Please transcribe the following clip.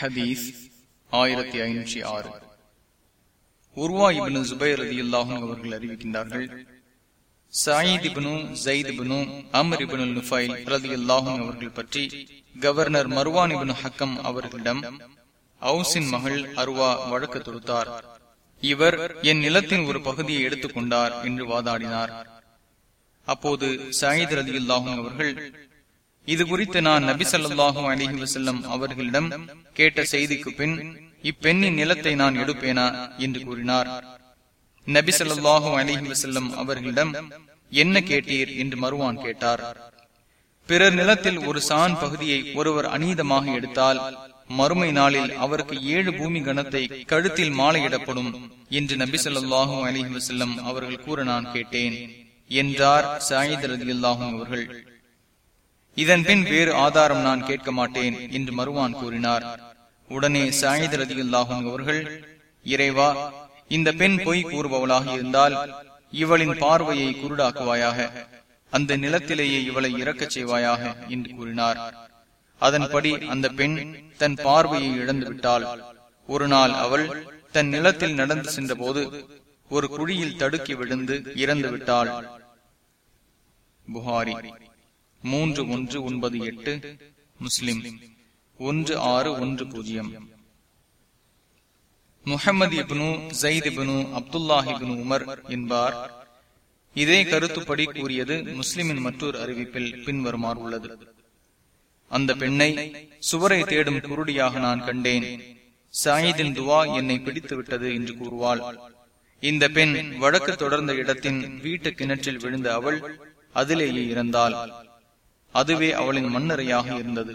ஹதீஸ் ஆயிரத்தி ஐநூற்றி ஆறு. உருவா இபனு ஜுபைர் அதி அல்லாஹும் அவர்கள் அறிவிக்கின்றார்கள் சாயித் இபனு ஜயித் இபனு அமர் இபனு நுஃபைல் ரதி அல்லாஹும் அவர்கள் பற்றி கவர்னர் மர்வான் இபனு ஹக்கம் அவர்களிடம் அவுசின் மகள் அருவா வழக்கு தொடுத்தார். இவர் என் நிலத்தின் ஒரு பகுதியை எடுத்துக்கொண்டார் என்று வாதாடினார். அப்போது சாயித் ரதி அல்லாஹும் அவர்கள் இது குறித்து நான் நபி சொல்லாஹும் அலிஹி வசல்லம் அவர்களிடம் கேட்ட செய்திக்கு பின் இப்பெண்ணின் நிலத்தை நான் எடுப்பேனா என்று கூறினார். நபி சொல்லாஹும் அலிஹி வசல்லம் அவர்களிடம் என்ன கேட்டீர்? என்று மறுவான் கேட்டார். பிறர் நிலத்தில் ஒரு சான் பகுதியை ஒருவர் அநீதமாக எடுத்தால் மறுமை நாளில் அவருக்கு ஏழு பூமி கணத்தை கழுத்தில் மாலையிடப்படும் என்று நபி சொல்லாஹும் அலிஹி வசல்லம் அவர்கள் கூற நான் கேட்டேன் என்றார் சாயித் ரதி அவர்கள். இதன் பின் வேறு ஆதாரம் நான் கேட்க மாட்டேன் என்று மறுவான் கூறினார். உடனே சாயித் ரதி அல்லாஹும் அவர்கள் இறைவா இந்த பெண் பொய் கூறுபவளாக இருந்தால் இவளின் பார்வையை குருடாக்குவாயாக. அந்த நிலத்திலேயே இவளை இறக்கச் செய்வாயாக என்று கூறினார். அதன்படி அந்த பெண் தன் பார்வையை இழந்து விட்டாள் ஒரு நாள் அவள் தன் நிலத்தில் நடந்து சென்ற போது ஒரு குழியில் தடுக்கி விழுந்து இறந்து விட்டாள் புகாரி. மூன்று ஒன்று ஒன்பது எட்டு முஸ்லிம். ஒன்று ஆறு ஒன்று பூஜ்ஜியம். Muhammad ibn Zayd ibn Abdullah bin Umar என்பார். இதே கருத்துப்படி கூறியது முஸ்லிமின் மற்றொரு அறிவிப்பில் பின்வருமாறு உள்ளது. அந்த பெண்ணை சுவரை தேடும் குருடியாக நான் கண்டேன். சாயிதின் துவா என்னை பிடித்து விட்டது என்று கூறுவாள். இந்த பெண் வழக்கு தொடர்ந்த இடத்தின் வீட்டு கிணற்றில் விழுந்த அவள் அதிலேயே இறந்தாள். அதுவே அவளின் மண்ணறையாக இருந்தது.